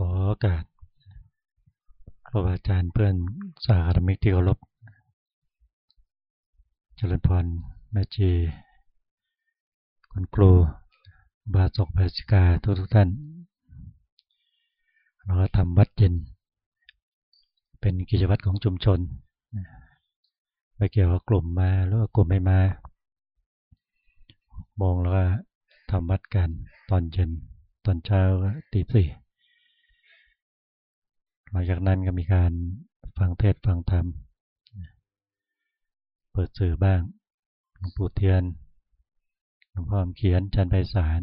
ขอโอกาสครูบาอาจารย์เพื่อนสาธมิกที่เคารพเจริญพรแม่จีคุณครูบาศกบาสิกาทุกทุกท่าน เราทำวัดเย็น เป็นกิจวัตรของชุมชนไม่เกี่ยวกับกลุ่มมาหรือว่ากลุ่มไม่มา มองแล้วก็ทำวัดกันตอนเย็น ตอนเช้าตีสี่ หลังจากนั้นก็มีการฟังเทศฟังธรรม เปิดสื่อบ้างหลวงปู่เทียนหลวงพ่อเขียนจันไพศาล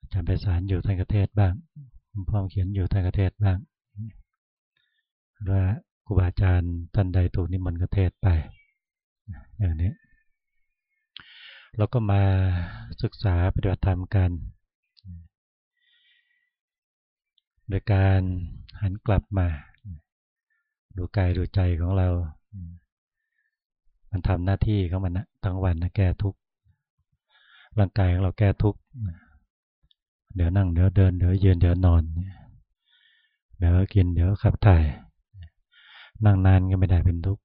อาจารย์ไพศาลอยู่ท่านกระเทศบ้างหลวงพ่อเขียนอยู่ท่านกระเทศบ้างหรือว่าครูบาอาจารย์ท่านใดถูกนิมนต์กระเทศไปอย่างนี้แล้วก็มาศึกษาปฏิบัติธรรมกัน โดยการหันกลับมา ดูกายดูใจของเรา มันทำหน้าที่ของมันนะทั้งวันนะแก้ทุกข์ร่างกายของเราแก้ทุกข์เดี๋ยวนั่งเดี๋ยวเดินเดี๋ยวยืนเดี๋ยวนอน เดี๋ยวกินเดี๋ยวขับถ่าย นั่งนานก็ไม่ได้เป็นทุกข์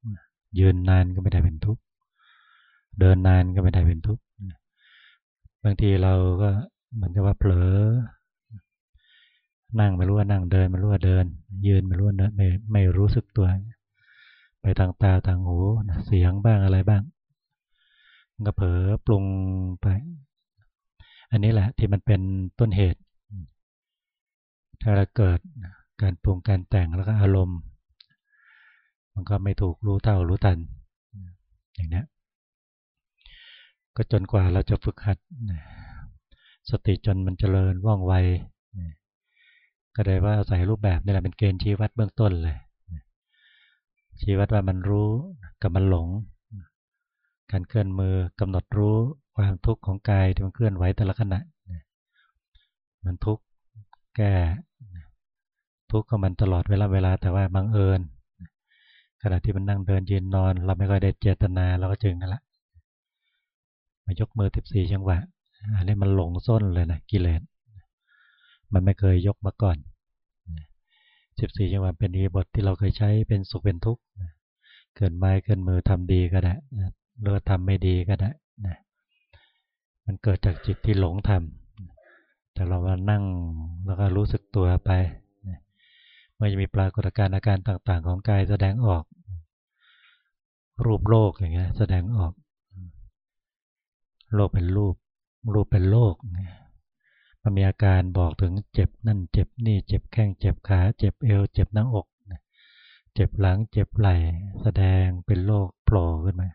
ยืนนานก็ไม่ได้เป็นทุกข์เดินนานก็ไม่ได้เป็นทุกข์บางทีเราก็เหมันจะว่าเผลอ นั่งไม่รู้ว่านั่งเดินไม่รู้ว่าเดิน ยืนไม่รู้ว่าไม่ไม่รู้สึกตัว ไปทางตาทางหูเสียงบ้างอะไรบ้างก็เผลอปรุงไป อันนี้แหละที่มันเป็นต้นเหตุ ถ้าเราเกิดการปรุงการแต่งแล้วก็อารมณ์ มันก็ไม่ถูกรู้เท่ารู้ทัน อย่างนี้ก็จนกว่าเราจะฝึกหัด สติจนมันเจริญว่องไว ก็เลยว่าอาศัยรูปแบบนี่แหละเป็นเกณฑ์ชี้วัดเบื้องต้นเลยชี้วัดว่ามันรู้กับมันหลง การเคลื่อนมือกำหนดรู้ความทุกข์ของกายที่มันเคลื่อนไหวแต่ละขณะมันทุกข์แก้ทุกข์ของมันตลอดเวลาเวลาแต่ว่าบังเอิญขณะที่มันนั่งเดินยืนนอน เราไม่ค่อยได้เจตนาเราก็จึงนั่นแหละมายกมือสิบสี่จังหวะอันนี้มันหลงส้นเลยนะกิเลส มันไม่เคยยกมาก่อนสิบสี่จังหวะเป็นอีบทที่เราเคยใช้เป็นสุขเป็นทุกข์เกินไม้เกินมือทำดีก็ได้หรือทำไม่ดีก็ได้นะมันเกิดจากจิตที่หลงทำแต่เรามานั่งแล้วก็รู้สึกตัวไปเมื่อจะมีปรากฏการณ์อาการต่างๆ ของกายแสดงออก รูปโลกอย่างเงี้ยแสดงออก โลกเป็นรูป รูปเป็นโลกเนี่ย มันมีอาการบอกถึงเจ็บนั่นเจ็บนี่เจ็บแข้งเจ็บขา เจ็บเอว เจ็บหน้าอกเจ็บหลังเจ็บไหล่แสดงเป็นโรคโผล่ขึ้นมา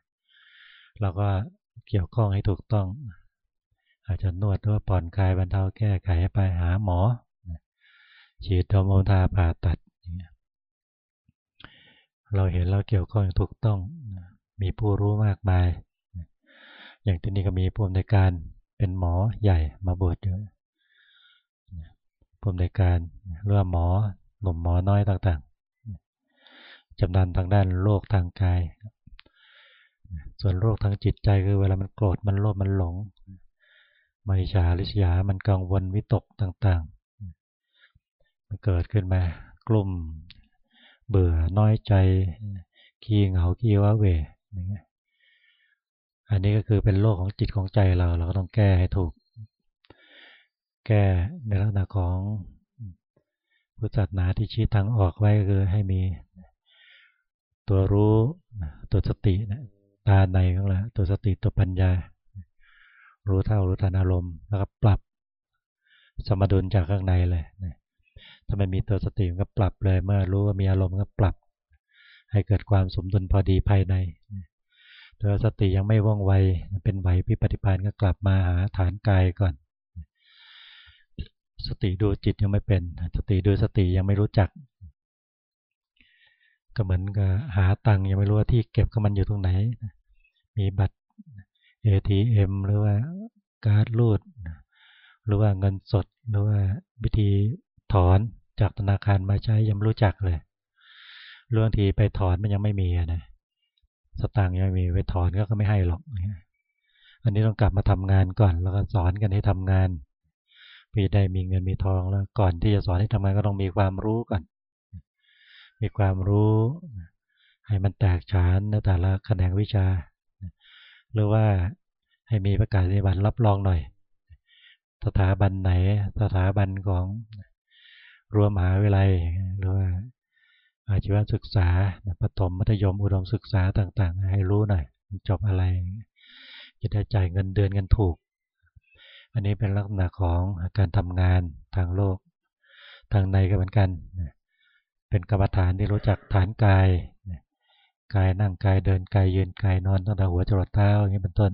เราก็เกี่ยวข้องให้ถูกต้อง อาจจะนวดหรือผ่อนคลายบรรเทาแก้ไขไปหาหมอฉีดฮอร์โมทาผ่าตัด เราเห็นเราเกี่ยวข้องถูกต้อง มีผู้รู้มากมาย อย่างที่นี่ก็มีผู้อำนวยการเป็นหมอใหญ่มาบวชอยู่ผู้อำ นวยการเรื่องหมอหนุ่มหมอน้อยต่างๆจำนาญทางด้านโรคทางกาย ส่วนโรคทางจิตใจคือเวลามันโกรธมันโลภมันหลงไม่ฉาลิษยา มันกังวลวิตกต่างๆ มันเกิดขึ้นมากลุ่มเบื่อน้อยใจขี้เหงาขี้ว้าเวอย่างเงี้ยอันนี้ก็คือเป็นโรคของจิตของใจเรา เราก็ต้องแก้ให้ถูก แก้ในลักษณะของพุทธศาสนาที่ชี้ทางออกไว้คือให้มีตัวรู้ตัวสติตาในของเราตัวสติตัวปัญญา รู้เท่ารู้ทันอารมณ์แล้วก็ปรับสมดุลจากข้างในเลยถ้าไม่มีตัวสติมันก็ปรับเลยเมื่อรู้ว่ามีอารมณ์ก็ปรับ ให้เกิดความสมดุลพอดีภายในตัวสติยังไม่ว่องไวเป็นไหวพิปฏิพานก็กลับมาหาฐานกายก่อน สติดูจิตยังไม่เป็น สติดูสติยังไม่รู้จัก ก็เหมือนกับหาตังค์ยังไม่รู้ว่าที่เก็บก็มันอยู่ตรงไหน มีบัตร ATM หรือว่าการ์ดรูด หรือว่าเงินสด หรือว่าวิธีถอนจากธนาคารมาใช้ยังไม่รู้จักเลย เรื่องทีไปถอนมันยังไม่มีนะสตางค์ยังไม่มีไปถอนก็ไม่ให้หรอก อันนี้ต้องกลับมาทำงานก่อน แล้วก็สอนกันให้ทำงาน พื่ได้มีเงินมีทองแล้ว ก่อนที่จะสอนให้ทำงานก็ต้องมีความรู้ก่อน มีความรู้ให้มันแตกฉานในแต่ละแขนงวิชา หรือว่าให้มีประกาศนียบัตรรับรองหน่อย สถาบันไหน สถาบันของรวมมหาวิทยาลัยหรือว่าอาชีวศึกษาประถมมัธยมอุดมศึกษาต่างๆ ให้รู้หน่อยจบอะไร จะได้จ่ายเงินเดือนกันถูก อันนี้เป็นลักษณะของการทำงานทางโลก ทางในก็เหมือนกัน เป็นกรรมฐานที่รู้จักฐานกาย กายนั่งกายเดินกายยืนกายนอนตั้งแต่หัวจรดเท้าอย่างนี้เป็นต้น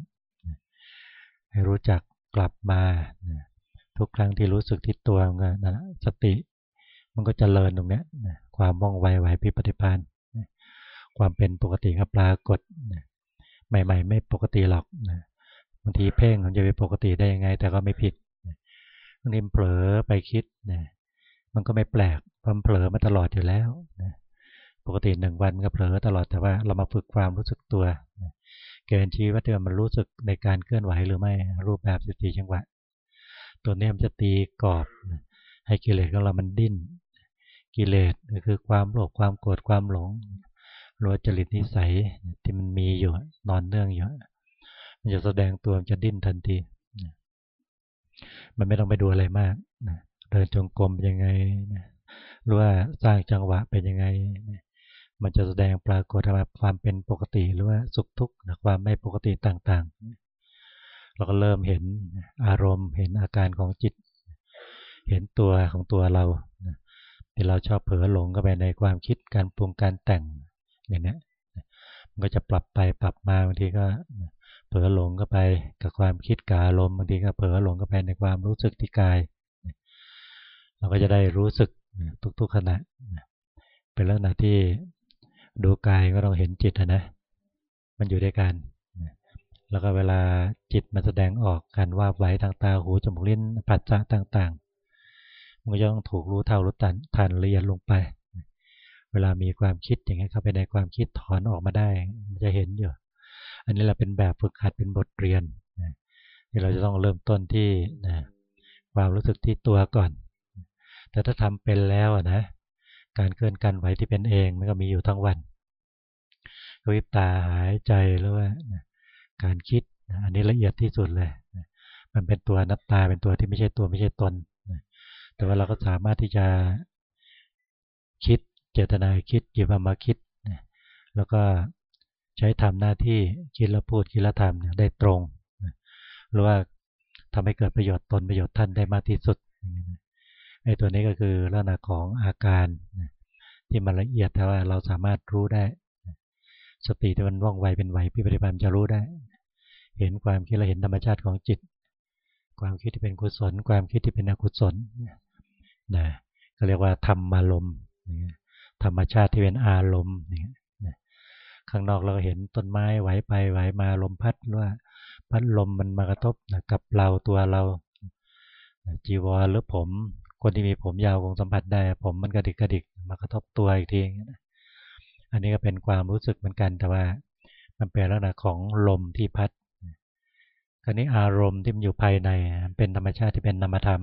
ให้รู้จักกลับมา ทุกครั้งที่รู้สึกที่ตัวมันนะสติ มันก็จเจริญตรงนี้ความว่องไวไหวพิปฏิพันธ์ความเป็นปกติก็ปรากฏใหม่ ๆ ไม่ปกติหรอก บางทีเพ่งมันจะเป็นปกติได้ยังไง แต่ก็ไม่ผิดบางทีเผลอไปคิดนะมันก็ไม่แปลกความเผลอมาตลอดอยู่แล้วปกติหนึ่งวันก็เผลอตลอดแต่ว่าเรามาฝึกความรู้สึกตัวเกณฑ์ชี้ว่าเดี๋ยวมันรู้สึกในการเคลื่อนไหวหรือไม่รูปแบบสติจังหวะ ตัวนี้มันจะตีกรอบให้กิเลสของเรามันดิ้น กิเลสก็คือความโลภความโกรธความหลงรัวจริตนิสัยที่มันมีอยู่นอนเนื่องอยู่ จะแสดงตัวจะดิ้นทันที มันไม่ต้องไปดูอะไรมากเดินจงกรมเป็นยังไงหรือว่าสร้างจังหวะเป็นยังไงมันจะแสดงปรากฏมาความเป็นปกติหรือว่าสุขทุกข์ความไม่ปกติต่างๆ เราก็เริ่มเห็นอารมณ์ เห็นอาการของจิต เห็นตัวของตัวเราที่เราชอบเผลอหลงก็ไปในความคิดการปรุงการแต่งอย่างนี้มันก็จะปรับไปปรับมาบางทีก็เผลอหลงก็ไปกับความคิดการมบางทีก็เผลอหลงก็ไปในความรู้สึกที่กาย เราก็จะได้รู้สึกทุกๆขณะเป็นลักษณะที่ดูกายก็ต้องเห็นจิตนะมันอยู่ด้วยกัน แล้วก็เวลาจิตมันแสดงออกการว่าไหวทางตาหูจมูกลิ้นปัจจะต่างๆมันก็ต้องถูกรู้เท่ารู้ตันทันละเอียดลงไป เวลามีความคิดอย่างนี้เข้าไปในความคิดถอนออกมาได้ มันจะเห็นอยู่ อันนี้เราเป็นแบบฝึกหัดเป็นบทเรียนที่เราจะต้องเริ่มต้นที่ความรู้สึกที่ตัวก่อน แต่ถ้าทำเป็นแล้วนะ การเคลื่อนกันไหวที่เป็นเองมันก็มีอยู่ทั้งวันวิบตาหายใจหรือว่าการคิดอันนี้ละเอียดที่สุดเลย มันเป็นตัวนับตาเป็นตัวที่ไม่ใช่ตัวไม่ใช่ตน แต่ว่าเราก็สามารถที่จะคิดเจตนาคิดหยิบมาคิด แล้วก็ ใช้ทำหน้าที่คิดแล้วพูดคิดแล้วทำได้ตรง หรือว่าทำให้เกิดประโยชน์ตนประโยชน์ท่านได้มากที่สุดไอ้ตัวนี้ก็คือลักษณะของอาการที่มันละเอียดแต่ว่าเราสามารถรู้ได้ สติที่มันว่องไวเป็นไหวพิปฏิบัติจะรู้ได้ เห็นความคิดและเห็นธรรมชาติของจิต ความคิดที่เป็นกุศล ความคิดที่เป็นอกุศลนะก็เรียกว่าธรรมารมณ์ธรรมชาติที่เป็นอารมณ์ ข้างนอกเราก็เห็นต้นไม้ไหวไปไหวมาลมพัดว่าพัดลมมันมากระทบกับเราตัวเราจีวรหรือผม คนที่มีผมยาวคงสัมผัสได้ ผมมันกระดิกกระดิกมากระทบตัวอีกทีอันนี้ก็เป็นความรู้สึกเหมือนกันแต่ว่า มันเป็นลักษณะของลมที่พัดคราวนี้อารมณ์ที่มันอยู่ภายในเป็นธรรมชาติที่เป็นนามธรรม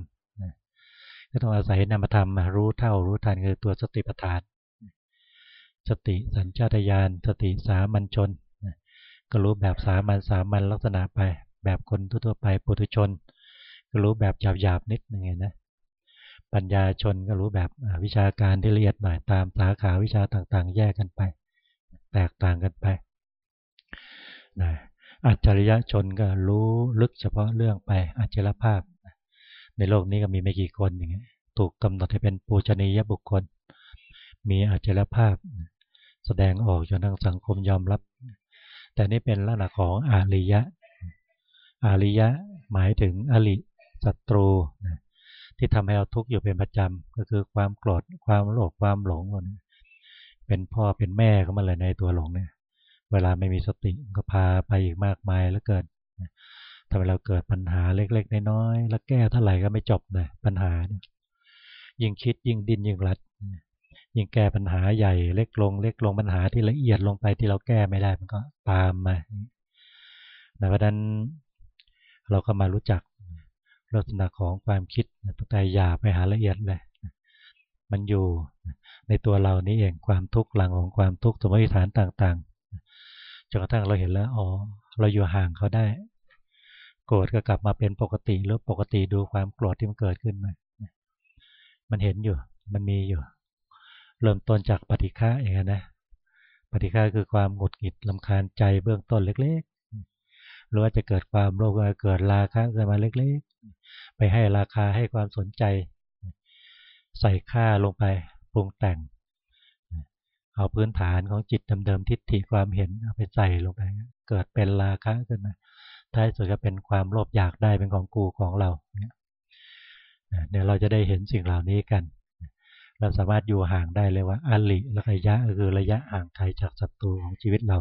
ก็ต้องอาศัยนามธรรมรู้เท่ารู้ทันคือตัวสติปัฏฐาน สติสัญชาตญาณสติสามัญชนก็รู้แบบสามัญสามัญลักษณะไป แบบคนทั่วไปปุถุชน ก็รู้แบบหยาบๆนิดนึงไงนะปัญญาชนก็รู้แบบวิชาการที่ละเอียดหน่อยตามสาขาวิชาต่างๆ แยกกันไป แตกต่างกันไปนะอัจฉริยะชนก็รู้ลึกเฉพาะเรื่องไปอัจฉริภาพ ในโลกนี้ก็มีไม่กี่คนอย่างเงี้ยถูกกำหนดให้เป็นปูชนียบุคคล มีอัจฉริภาพ ดงออกจนทั้งสังคมยอมรับ แต่นี่เป็นลักษณะของอาริยะ อาริยะหมายถึงอริศัตรูนะที่ทำให้เราทุกข์อยู่เป็นประจำก็คือความโกรธความโลภความหลงนี่เป็นพ่อเป็นแม่เขามาเลยในตัวหลงเนี่ย เวลาไม่มีสติก็พาไปอีกมากมายแล้วเกิดทำให้เราเกิดปัญหาเล็กๆน้อยๆแล้วแก้เท่าไหร่ก็ไม่จบเลยปัญหาเนี่ยยิ่งคิดยิ่งดินยิ่งรัด ยิ่งแก้ปัญหาใหญ่เล็กลง เล็กลงปัญหาที่ละเอียดลงไปที่เราแก้ไม่ได้มันก็ตามมาเพราะนั้นเราก็มารู้จักลักษณะของความคิดแต่อย่าไปหาละเอียดเลย มันอยู่ในตัวเรานี้เองความทุกข์หลังของความทุกข์สมมติฐานต่างๆจนกระทั่งเราเห็นแล้วอ๋อเราอยู่ห่างเขาได้ โกรธก็กลับมาเป็นปกติหรือปกติดูความโกรธที่มันเกิดขึ้นมามันเห็นอยู่ มันมีอยู่ เริ่มต้นจากปฏิฆะเองนะปฏิฆะคือความหงุดหงิดลำคาญใจเบื้องต้นเล็กๆ หรือว่าจะเกิดความโลภเกิดราคะเกิดมาเล็กๆ ไปให้ราคาให้ความสนใจ ใส่ค่าลงไปปรุงแต่ง เอาพื้นฐานของจิตเดิมๆทิฏฐิความเห็นเอาไปใส่ลงไปเกิดเป็นราคะขึ้นมาท้ายสุดก็เป็นความโลภอยากได้เป็นของกูของเราเดี๋ยวเราจะได้เห็นสิ่งเหล่านี้กัน เราสามารถอยู่ห่างได้เลยว่าอลิระยะคือระยะห่างไกลจากศัตรูของชีวิตเรา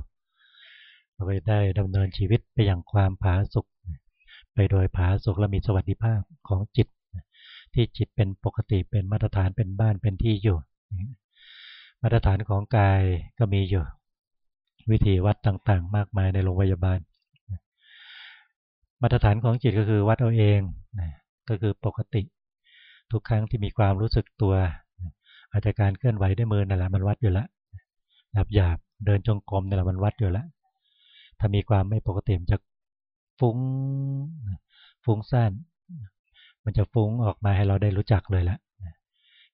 เราไปได้ดำเนินชีวิตไปอย่างความผาสุกไปโดยผาสุกและมีสวัสดิภาพของจิต ที่จิตเป็นปกติเป็นมาตรฐานเป็นบ้านเป็นที่อยู่ มาตรฐานของกายก็มีอยู่ วิธีวัดต่างๆ มากมายในโรงพยาบาล มาตรฐานของจิตก็คือวัดเอาเองก็คือปกติ ทุกครั้งที่มีความรู้สึกตัว อาจจะการเคลื่อนไหวด้วยมือนั่นแหละมันวัดอยู่แล้วหยาบหยาบเดินจงกรมนั่นแหละมันวัดอยู่แล้วถ้ามีความไม่ปกติมันจะฟุ้งฟุ้งซ่านมันจะฟุ้งออกมาให้เราได้รู้จักเลยละ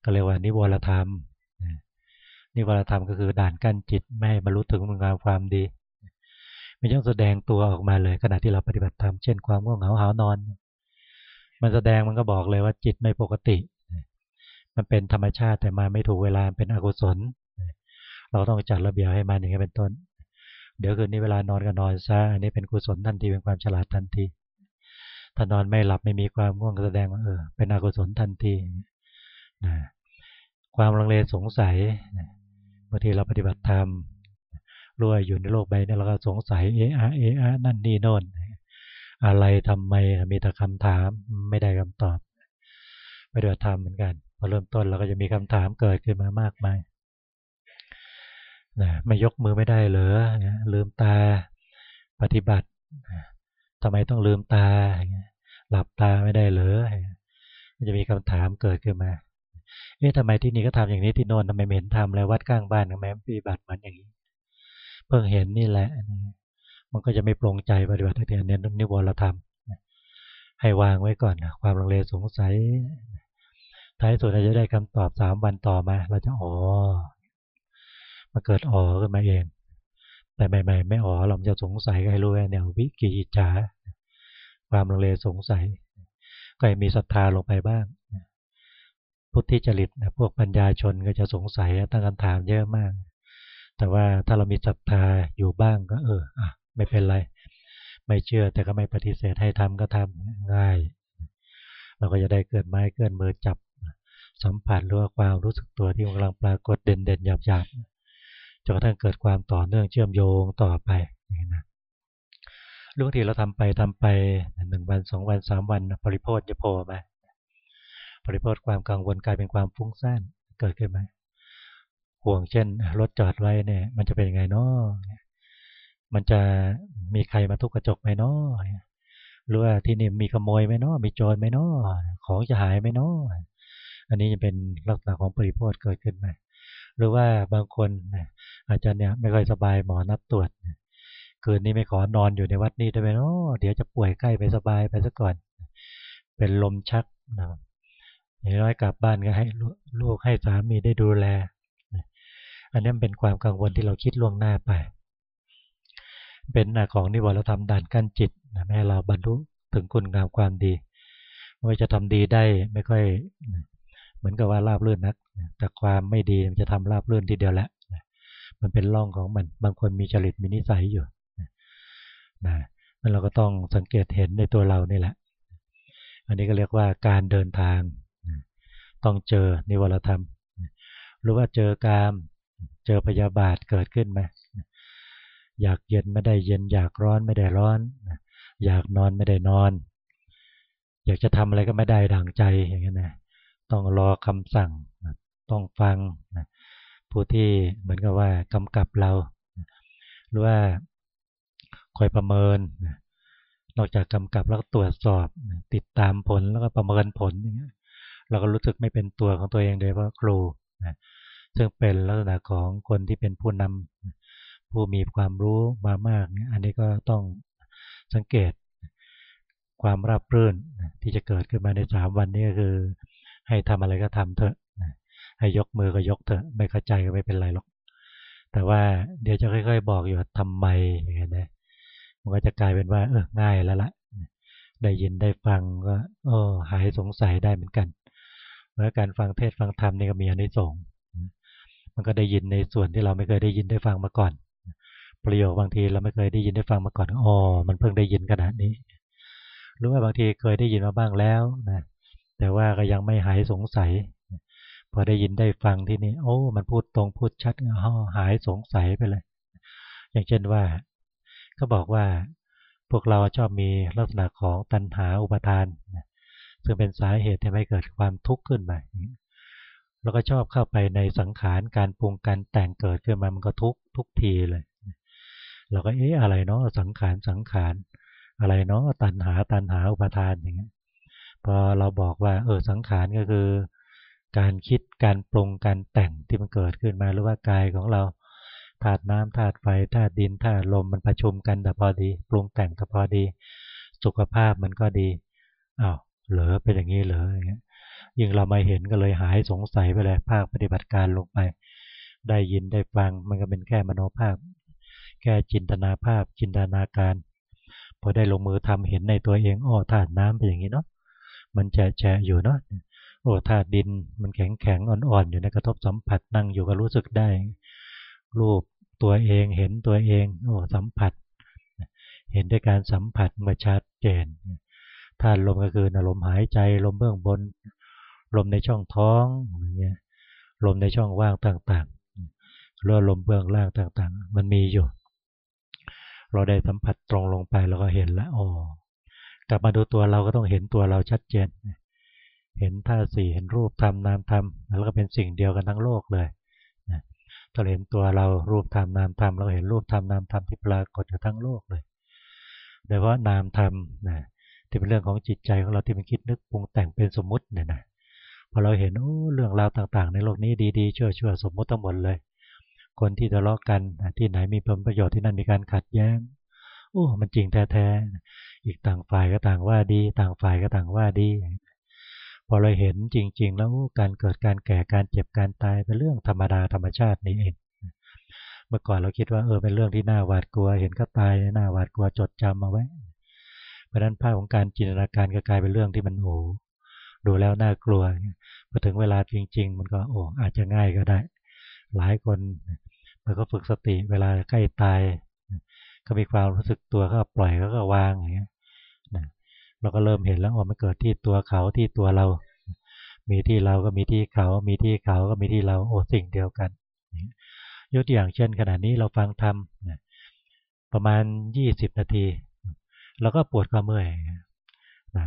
ก็เรียกว่านิวรธรรมนิวรธรรมก็คือด่านกั้นจิตไม่ให้บรรลุถึงงานความดีไม่ต้องแสดงตัวออกมาเลยขณะที่เราปฏิบัติธรรมเช่นความง่วงเหงาหานอน มันแสดงมันก็บอกเลยว่าจิตไม่ปกติ มันเป็นธรรมชาติแต่มาไม่ถูกเวลาเป็นอกุศล เราต้องจัดระเบียบให้มันอย่างนี้เป็นต้น เดี๋ยวคืนนี้เวลานอนก็นอนซะอันนี้เป็นกุศลทันทีเป็นความฉลาดทันทีถ้านอนไม่หลับไม่มีความง่วงแสดงว่าเออเป็นอกุศลทันทีนะความลังเลสงสัยบางทีเราปฏิบัติธรรมรวยอยู่ในโลกใบนี้เราก็สงสัยเออเออนั่นนี่โน่นอะไรทำไมมีแต่คำถามไม่ได้คำตอบไม่ได้ทำเหมือนกัน พอเริ่มต้นเราก็จะมีคำถามเกิดขึ้นมามากมายนะไม่ยกมือไม่ได้เหรอลืมตาปฏิบัติทำไมต้องลืมตา หลับตาไม่ได้เหรอมันจะมีคำถามเกิดขึ้นมาเอ๊ะทำไมที่นี่ก็ทำอย่างนี้ที่โน่นทำไมเห็นทำแล้ววัดข้างบ้านทำไมปฏิบัติมันอย่างนี้ เพิ่งเห็นนี่แหละ มันก็จะไม่ปรงใจปฏิบัติเทียนเน้นนิวรธรรมให้วางไว้ก่อนความลังเลสงสัย ท้ายสุดเราจะได้คำตอบสามวันต่อมา เราจะอ๋อมาเกิดอ๋อขึ้นมาเอง แต่ใหม่ๆไม่อ๋อเราจะสงสัยให้รู้แนววิกิจฉาความลังเลสงสัยก็มีศรัทธาลงไปบ้างพุทธิจริตพวกปัญญาชนก็จะสงสัยตั้งคำถามเยอะมาก แต่ว่าถ้าเรามีศรัทธาอยู่บ้างก็เอออะไม่เป็นไร ไม่เชื่อแต่ก็ไม่ปฏิเสธให้ทำก็ทำง่าย เราก็จะได้เกิดไม้เกิดมือจับ สัมผัสหรือว่าความรู้สึกตัวที่กำลังปรากฏเด่นเด่นหยาบหยาบจนกระทั่งเกิดความต่อเนื่องเชื่อมโยงต่อไปนี่นะเรื่องที่เราทำไปทำไปหนึ่งวันสองวันสามวันปริโพธจะโผล่มปริโพธความกังวลกลายเป็นความฟุ้งซ่านเกิดขึ้นไหมห่วงเช่นรถจอดไว้เนี่ย มันจะเป็นยังไงเนาะมันจะมีใครมาทุกกระจกไหมเนาะหรือว่าที่นี่มีขโมยไหมเนาะมีโจรไหมเนาะของจะหายไหมเนาะ อันนี้จะเป็นลักษณะของปริโภทเกิดขึ้นไหมหรือว่าบางคนอาจจะเนี่ยไม่ค่อยสบายหมอนัดตรวจคืนนี้ไม่ขอนอนอยู่ในวัดนี้ได้ไหมเนาะเดี๋ยวจะป่วยใกล้ไปสบายไปซะก่อน เป็นลมชักนะอย่างน้อยกลับบ้านก็ให้ลูกให้สามีได้ดูแล อันนี้เป็นความกังวลที่เราคิดล่วงหน้าไป เป็นของนิวรธรรมด่านกั้นจิตแม้เราบรรลุถึงคุณงามความดีว่าจะทำดีได้ไม่ค่อย มือนกับว่าราบรื่นนักแต่ความไม่ดีมันจะทำราบรื่นทีเดียวแหละมันเป็นร่องของมันบางคนมีจริตมีนิสัยอยู่นะนั่นเราก็ต้องสังเกตเห็นในตัวเรานี่แหละ อันนี้ก็เรียกว่าการเดินทาง ต้องเจอนิวรธรรม หรือว่าเจอกาม เจอพยาบาทเกิดขึ้นไหมอยากเย็นไม่ได้เย็น อยากร้อนไม่ได้ร้อน อยากนอนไม่ได้นอน อยากจะทำอะไรก็ไม่ได้ดังใจอย่างนี้นะ ต้องรอคำสั่ง ต้องฟังผู้ที่เหมือนกับว่ากำกับเรา หรือว่าคอยประเมิน นอกจากกำกับแล้วก็ตรวจสอบ ติดตามผลแล้วก็ประเมินผลอย่างเงี้ยเราก็รู้สึกไม่เป็นตัวของตัวเองโดยเพราะครูนะซึ่งเป็นลักษณะของคนที่เป็นผู้นำผู้มีความรู้มามาก อันนี้ก็ต้องสังเกตความราบรื่นที่จะเกิดขึ้นมาในสามวันนี้ก็คือ ให้ทำอะไรก็ทำเถอะให้ยกมือก็ยกเถอะ ไม่เข้าใจก็ไม่เป็นไรหรอก แต่ว่าเดี๋ยวจะค่อย ๆ บอกอยู่ทำไมอย่างเงี้ยนะมันก็จะกลายเป็นว่า เออง่ายแล้วละได้ยินได้ฟังก็เออหายสงสัยได้เหมือนกันเพราะการฟังเทศฟังธรรมนี่ก็มีอันนี้ส่งมันก็ได้ยินในส่วนที่เราไม่เคยได้ยินได้ฟังมาก่อน ประโยคบางทีเราไม่เคยได้ยินได้ฟังมาก่อนอ๋อมันเพิ่งได้ยินขนาดนี้หรือว่าบางทีเคยได้ยินมาบ้างแล้วนะ แต่ว่าก็ยังไม่หายสงสัย พอได้ยินได้ฟังที่นี่โอ้ มันพูดตรงพูดชัดอ๋อหายสงสัยไปเลย อย่างเช่นว่า ก็บอกว่าพวกเราชอบมีลักษณะของตัณหาอุปทานซึ่งเป็นสาเหตุที่ให้เกิดความทุกข์ขึ้นมาแล้วก็ชอบเข้าไปในสังขารการปรุงการแต่งเกิดขึ้นมามันก็ทุกทุกทีเลยเราก็เอ๊ะอะไรเนาะสังขารสังขารอะไรเนาะตัณหาตัณหาอุปทานอย่างเงี้ย พอเราบอกว่าเออสังขารก็คือ การคิดการปรุงการแต่งที่มันเกิดขึ้นมาหรือว่ากายของเราธาตุน้ำธาตุไฟธาตุดินธาตุลมมันประชุมกันแต่พอดี ปรุงแต่งแต่พอดี สุขภาพมันก็ดีอ้าวเหรอเป็นอย่างนี้เหรออย่างเงี้ยยิ่งเราไมาเห็นก็เลยหายสงสัยไปเลยภาคปฏิบัติการลงไป ได้ยินได้ฟังมันก็เป็นแค่มโนภาพ แค่จินตนาภาพจินตนาการ พอได้ลงมือทำเห็นในตัวเองอ้อธาตุน้ำเป็นอย่างนี้เนาะ มันแฉะอยู่เนาะโอ้ธาตุดินมันแข็งแข็งอ่อนๆอยู่ในกระทบสัมผัสนั่งอยู่ก็รู้สึกได้ รูปตัวเองเห็นตัวเองโอ้สัมผัส เห็นด้วยการสัมผัสมื่อชัดเจนธาตุลมก็คือลมหายใจลมเบื้องบน ลมในช่องท้องอย่างเงี้ยลมในช่องว่างต่างๆหรือลมเบื้องล่างต่างๆ มันมีอยู่ เราได้สัมผัสตรงลงไปเราก็เห็นแล้วอ๋อ กลับมาดูตัวเราก็ต้องเห็นตัวเราชัดเจน เห็นธาตุสี่เห็นรูปธรรมนามธรรมแล้วก็เป็นสิ่งเดียวกันทั้งโลกเลยถ้าเห็นตัวเรารูปธรรมนามธรรมเราเห็นรูปธรรมนามธรรมที่ปรากฏอยู่ทั้งโลกเลยโดยเฉพาะนามธรรมนะที่เป็นเรื่องของจิตใจของเราที่มันคิดนึกปรุงแต่งเป็นสมมุติเนี่ยนะพอเราเห็นโอ้เรื่องราวต่างๆ ในโลกนี้ดีๆชั่วชั่วสมมุติทั้งหมดเลย คนที่ทะเลาะกันที่ไหนมีผลประโยชน์ที่นั่นมีการขัดแย้งโอ้มันจริงแท้ๆ อีกต่างฝ่ายก็ต่างว่าดี ต่างฝ่ายก็ต่างว่าดี พอเราเห็นจริง ๆ แล้วการเกิดการแก่การเจ็บการตายเป็นเรื่องธรรมดาธรรมชาตินี้เองเมื่อก่อนเราคิดว่าเออเป็นเรื่องที่น่าหวาดกลัว เห็นก็ตายน่าหวาดกลัวจดจำมาไว้ เพราะนั้นภาพของการจินตนาการก็กลายเป็นเรื่องที่มันโอ้ดูแล้วน่ากลัวพอถึงเวลาจริง ๆ มันก็โอ้อาจจะง่ายก็ได้ หลายคนมันก็ฝึกสติเวลาใกล้ตาย ก็มีความรู้สึกตัวก็ปล่อยก็ก็วางอย่างเงี้ย เราก็เริ่มเห็นแล้วว่ามันเกิดที่ตัวเขาที่ตัวเรา มีที่เราก็มีที่เขา มีที่เขาก็มีที่เราโอ้สิ่งเดียวกันยกตัวอย่างเช่นขณะนี้เราฟังธรรมประมาณยี่สิบนาทีเราก็ปวดก็เมื่อย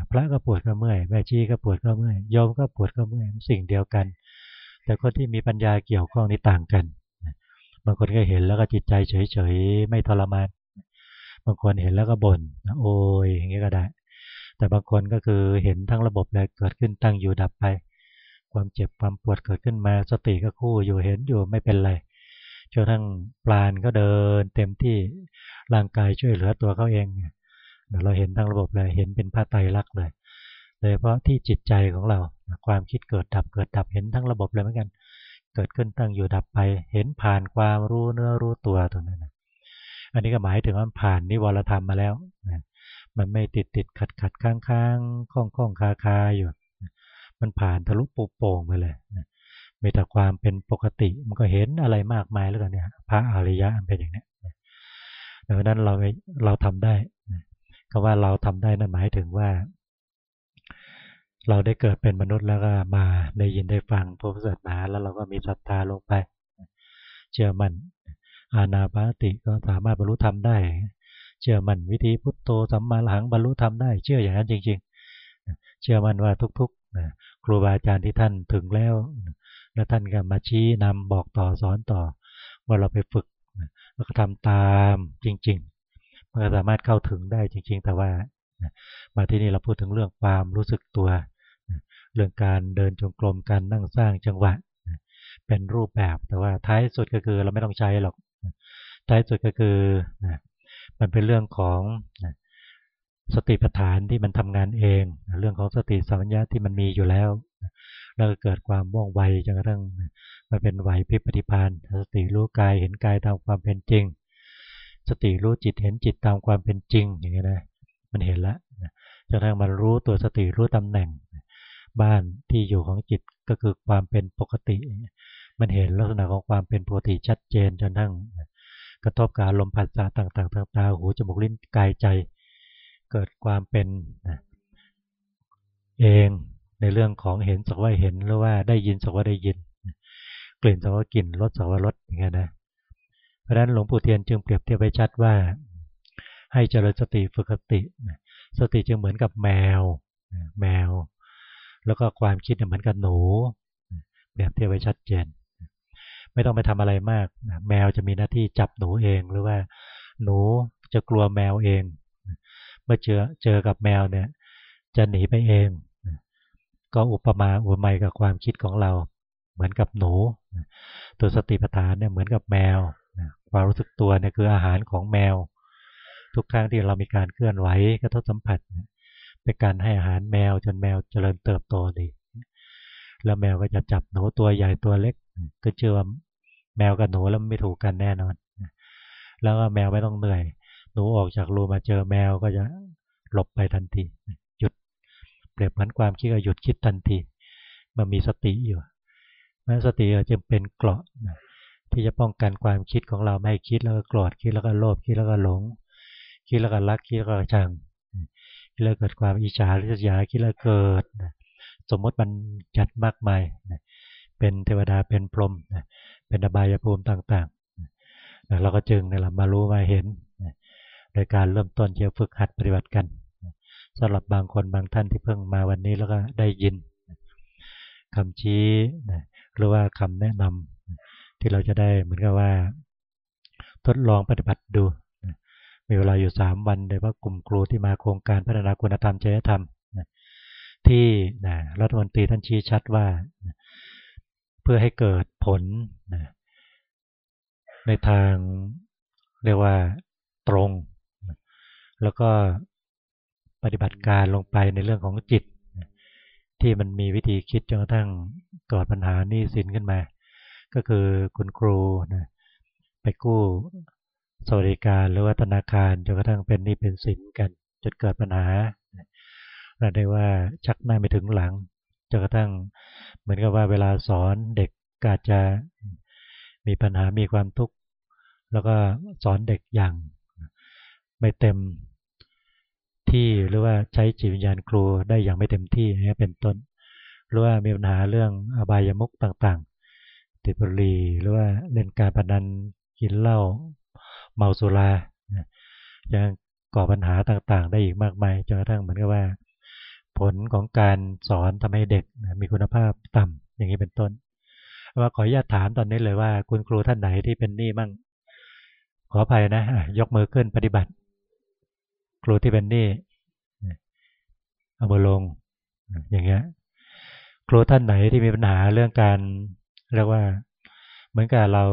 พระก็ปวดก็เมื่อยแม่ชีก็ปวดก็เมื่อยโยมก็ปวดก็เมื่อยสิ่งเดียวกัน แต่คนที่มีปัญญาเกี่ยวข้องนี่ต่างกันบางคนก็เห็นแล้วก็จิตใจเฉยๆไม่ทรมานบางคนเห็นแล้วก็บน่นโอ้ยอย่างนี้ก็ได้ แต่บางคนก็คือเห็นทั้งระบบเลยเกิดขึ้นตั้งอยู่ดับไป ความเจ็บความปวดเกิดขึ้นมาสติก็คู่อยู่เห็นอยู่ไม่เป็นไรจนทั้งปลานก็เดิน เต็มที่ร่างกายช่วยเหลือตัวเขาเองเดี๋ยวเราเห็นทั้งระบบเลยเห็นเป็นพระไตรลักษณ์เลยโดยเฉพาะที่จิตใจของเราความคิดเกิดดับเกิดดับเห็นทั้งระบบเลยเหมือนกัน เกิดขึ้นตั้งอยู่ดับไปเห็นผ่านความรู้เนื้อรู้ตัวตรงนั้นนะอันนี้ก็หมายถึงว่าผ่านนิวรธรรมมาแล้วนะ มันไม่ติดติดขัดขัดค้างค้างคล้องคล้องคาคาอยู่ มันผ่านทะลุปุโป่งไปเลยมีแต่ความเป็นปกติ มันก็เห็นอะไรมากมายแล้วกันเนี่ยพระอริยะเป็นอย่างนี้ดังนั้นเราเราทำได้คำว่าเราทำได้นั่นหมายถึงว่า เราได้เกิดเป็นมนุษย์แล้วก็มาได้ยินได้ฟังพระพุทธศาสนาแล้วเราก็มีศรัทธาลงไป เชื่อมั่นอาณาปาติก็สามารถบรรลุธรรมได้ เชื่อมั่นวิธีพุทโธสัมมาหลังบรรลุธรรมได้เชื่ออย่างนั้นจริงๆ เชื่อมั่นว่าทุกๆครูบาอาจารย์ที่ท่านถึงแล้ว แล้วท่านก็มาชี้นำบอกต่อสอนต่อ ว่าเราไปฝึกแล้วก็ทำตามจริงๆมันก็สามารถเข้าถึงได้จริง ๆ แต่ว่ามาที่นี่เราพูดถึงเรื่องความรู้สึกตัวเรื่องการเดินจงกรมการนั่งสร้างจังหวะเป็นรูปแบบแต่ว่าท้ายสุดก็คือเราไม่ต้องใช้หรอกท้ายสุดก็คือ มันเป็นเรื่องของสติปัฏฐานที่มันทำงานเอง เรื่องของสติสัมปชัญญะที่มันมีอยู่แล้วแล้วก็เกิดความว่องไวจนกระทั่งมันเป็นไหวพิปฏิพานสติรู้กายเห็นกายตามความเป็นจริง สติรู้จิตเห็นจิตตามความเป็นจริงอย่างนี้นะมันเห็นแล้วจนกระทั่งมันรู้ตัวสติรู้ตำแหน่ง บ้านที่อยู่ของจิตก็คือความเป็นปกติ มันเห็นลักษณะของความเป็นปกติชัดเจนจนทั้ง กระทบกับลมผัสสะต่างๆทางตาหูจมูกลิ้นกายใจ เกิดความเป็นเองในเรื่องของเห็นสักว่าเห็นหรือว่าได้ยินสักว่าได้ยิน กลิ่นสักว่ากลิ่นรสสักว่ารสอย่างเงี้ยนะเพราะฉะนั้นหลวงปู่เทียนจึงเปรียบเทียบไว้ชัดว่า ให้เจริญสติฝึกสติ สติจึงเหมือนกับแมวแมว แล้วก็ความคิดเหมือนกับหนูเปรียบเทียบไว้ชัดเจน ไม่ต้องไปทำอะไรมากแมวจะมีหน้าที่จับหนูเอง หรือว่าหนูจะกลัวแมวเอง เมื่อเจอเจอกับแมวเนี่ย จะหนีไปเอง ก็อุปมาอุปไมยกับความคิดของเรา เหมือนกับหนู ตัวสติปัฏฐานเนี่ยเหมือนกับแมวความรู้สึกตัวเนี่ยคืออาหารของแมว ทุกครั้งที่เรามีการเคลื่อนไหวกระทบสัมผัสเป็นการให้อาหารแมวจนแมวเจริญเติบโตดีแล้วแมวก็จะจับหนูตัวใหญ่ตัวเล็ก ก็เชื่อว่าแมวกับหนูแล้วไม่ถูกกันแน่นอนแล้วก็แมวไม่ต้องเหนื่อย หนูออกจากรูมาเจอแมวก็จะหลบไปทันทีรียบเหมือนความคิดก็หยุดคิดทันที มันมีสติอยู่มันสติจึงเป็นเกราะที่จะป้องกันความคิดของเราไม่คิดแล้วก็โกรธคิดแล้วก็โลภคิดแล้วก็หลง คิดแล้วก็รักคิดแล้วก็ชังคิดแล้วเกิดความอิจฉาหรืออยาคิดแล้วเกิด สมมติมันจัดมากมาย เป็นเทวดาเป็นพรหมเป็นอบายภูมิต่างๆเราก็จึงนี่แหละมารู้มาเห็น โดยการเริ่มต้นจะฝึกหัดปฏิบัติกันสำหรับบางคนบางท่านที่เพิ่งมาวันนี้แล้วก็ได้ยินคำชี้หรือว่าคำแนะนำที่เราจะได้เหมือนกับว่าทดลองปฏิบัติดู มีเวลาอยู่สามวันโดยว่ากลุ่มครูที่มาโครงการพัฒนาคุณธรรมจริยธรรมที่รัฐมนตรีท่านชี้ชัดว่า พื่อให้เกิดผลในทางเรียกว่าตรง แล้วก็ปฏิบัติการลงไปในเรื่องของจิต ที่มันมีวิธีคิดจนกระทั่งเกิดปัญหานี้สินขึ้นมา ก็คือคุณครูนะไปกู้สวัสดิการหรือว่าธนาคารจนกระทั่งเป็นนี้เป็นสินกันจนเกิดปัญหาเราได้ว่าชักหน้าไปถึงหลัง จนกระทั่งเหมือนกับว่าเวลาสอนเด็กอาจจะมีปัญหามีความทุกข์แล้วก็สอนเด็กอย่าง ไม่เต็มที่หรือว่าใช้จิตวิญญาณครูได้อย่างไม่เต็มที่นี่เป็นต้น หรือว่ามีปัญหาเรื่องอบายมุกต่างๆ ติดบุหรี่หรือว่าเล่นการพนันกินเหล้าเมาสุรายังก่อปัญหาต่างๆ ได้อีกมากมายจนกระทั่งเหมือนกับว่า ผลของการสอนทำให้เด็กมีคุณภาพต่ำอย่างนี้เป็นต้นว่าขออนุญาตถามตอนนี้เลยว่า คุณครูท่านไหนที่เป็นหนี้มั่ง ขออภัยนะยกมือขึ้นปฏิบัติ ครูที่เป็นหนี้เอามือลง อย่างเงี้ยครูท่านไหนที่มีปัญหาเรื่องการเรียกว่า เหมือนกับเรา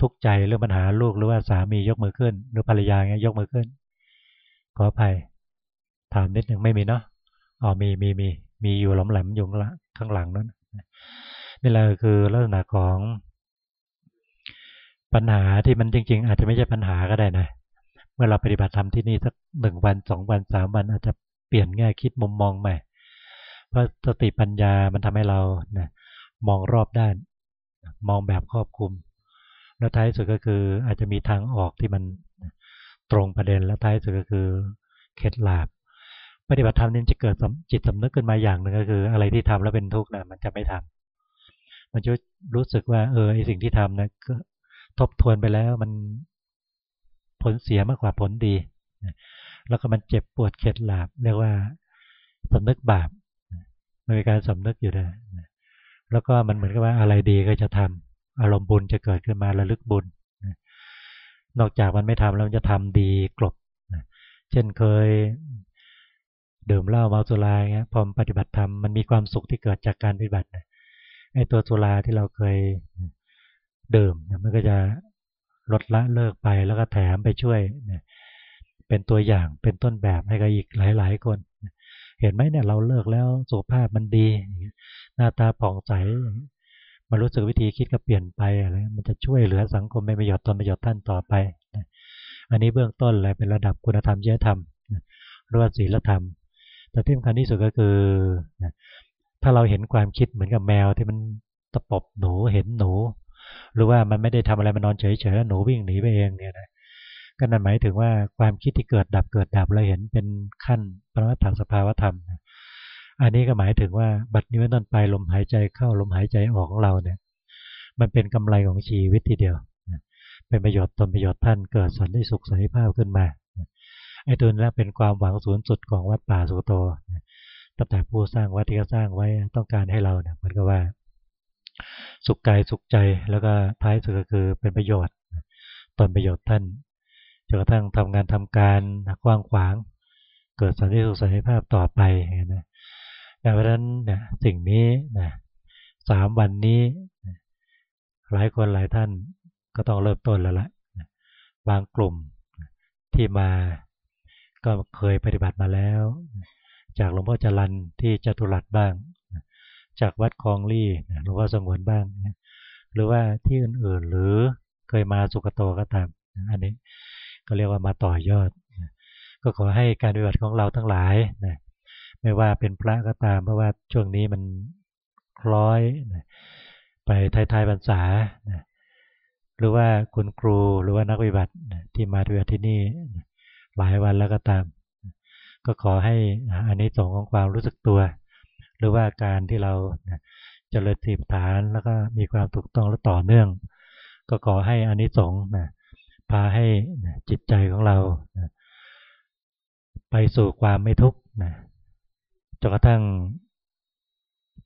ทุกข์ใจเรื่องปัญหาลูกหรือว่าสามียกมือขึ้น หรือภรรยาเงี้ยยกมือขึ้น ขออภัยถามนิดหนึ่งไม่มีเนาะ อ๋อมีมีมีมีอยู่หลอมแหลมอยู่ข้างหลังนั้นนี่แหละคือลักษณะของปัญหาที่มันจริง ๆ อาจจะไม่ใช่ปัญหาก็ได้นะเมื่อเราปฏิบัติธรรมที่นี่สักหนึ่งวันสองวันสามวันอาจจะเปลี่ยนแง่คิดมุมมองใหม่ เพราะสติปัญญามันทำให้เรานะมองรอบด้าน มองแบบครอบคลุม แล้วท้ายสุดก็คืออาจจะมีทางออกที่มันตรงประเด็นแล้วท้ายสุดก็คือเคล็ดลับ ปฏิบัติธรรมนี่จะเกิดจิตสำนึกขึ้นมาอย่างหนึ่งก็คือ อะไรที่ทำแล้วเป็นทุกข์นะมันจะไม่ทำมันจะรู้สึกว่า เออไอสิ่งที่ทำนะก็ทบทวนไปแล้วมันผลเสียมากกว่าผลดีแล้วก็มันเจ็บปวดเข็ดหลาบเรียกว่าสำนึกบาปมันมีการสำนึกอยู่เลยแล้วก็มันเหมือนกับว่าอะไรดีก็จะทำอารมณ์บุญจะเกิดขึ้นมาระลึกบุญนอกจากมันไม่ทำแล้วมันจะทำดีกลบเช่นเคย ดื่มเหล้าเมาสุราเงี้ยพอปฏิบัติธรรมมันมีความสุขที่เกิดจากการปฏิบัติไอ้ตัวสุราที่เราเคยดื่มมันก็จะลดละเลิกไปแล้วก็แถมไปช่วยเป็นตัวอย่างเป็นต้นแบบให้กับอีกหลาย ๆ คน เห็นไหมเนี่ยเราเลิกแล้วสุขภาพมันดี หน้าตาผ่องใสมารู้สึกวิธีคิดก็เปลี่ยนไปอะไรมันจะช่วยเหลือสังคมเป็นประโยชน์ตนประโยชน์ท่านต่อไป อันนี้เบื้องต้นเลยเป็นระดับคุณธรรมจริยธรรมหรือว่าศีลธรรม แต่ที่สำคัญที่สุดก็คือถ้าเราเห็นความคิดเหมือนกับแมวที่มันตะปบหนูเห็นหนู หรือว่ามันไม่ได้ทำอะไรมันนอนเฉยๆหนูวิ่งหนีไปเองเนี่ยนะก็นั่นหมายถึงว่าความคิดที่เกิดดับเกิดดับเราเห็นเป็นขั้นปรมัตถสภาวธรรมอันนี้ก็หมายถึงว่าบัดนี้เป็นต้นไปลมหายใจเข้าลมหายใจออกของเราเนี่ย มันเป็นกำไรของชีวิตทีเดียว เป็นประโยชน์ตนประโยชน์ท่านเกิดสันติสุขสันติภาพขึ้นมา ไอ้ตัวนี้เป็นความหวังสูงสุดของวัดป่าสุโตตั้งแต่ผู้สร้างวัดที่สร้างไว้ต้องการให้เราเนี่ยเหมือนกับว่า สุขกายสุขใจแล้วก็ท้ายสุดก็คือเป็นประโยชน์ตนประโยชน์ท่านจนกระทั่งทำงานทำการกว้างขวาง เกิดสันติสุขสันติภาพต่อไปนะดังนั้นเนี่ยสิ่งนี้นะสามวันนี้ หลายคนหลายท่านก็ต้องเริ่มต้นแล้วละบางกลุ่มที่มา ก็เคยปฏิบัติมาแล้ว จากหลวงพ่อจรันที่จตุรัสบ้าง จากวัดคลองลี่หลวงพ่อสงวนบ้าง หรือว่าที่อื่นๆหรือเคยมาสุกโตก็ตาม อันนี้ก็เรียกว่ามาต่อยอด ก็ขอให้การปฏิบัติของเราทั้งหลายนะไม่ว่าเป็นพระก็ตาม เพราะว่าช่วงนี้มันคล้อยนะไปท้ายๆพรรษานะหรือว่าคุณครูหรือว่านักปฏิบัติที่มาดูที่นี่ หลายวันแล้วก็ตาม ก็ขอให้อันนี้ส่งของความรู้สึกตัว หรือว่าการที่เราเจริญสีฐานแล้วก็มีความถูกต้องและต่อเนื่อง ก็ขอให้อันนี้สงนะพาให้จิตใจของเราไปสู่ความไม่ทุกข์นะจนกระทั่ง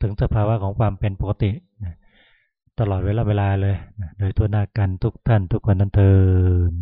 ถึงสภาวะของความเป็นปกติตลอดเวลาเวลาเลยโดยตัวหน้ากันทุกท่านทุกคนนั้นเทิน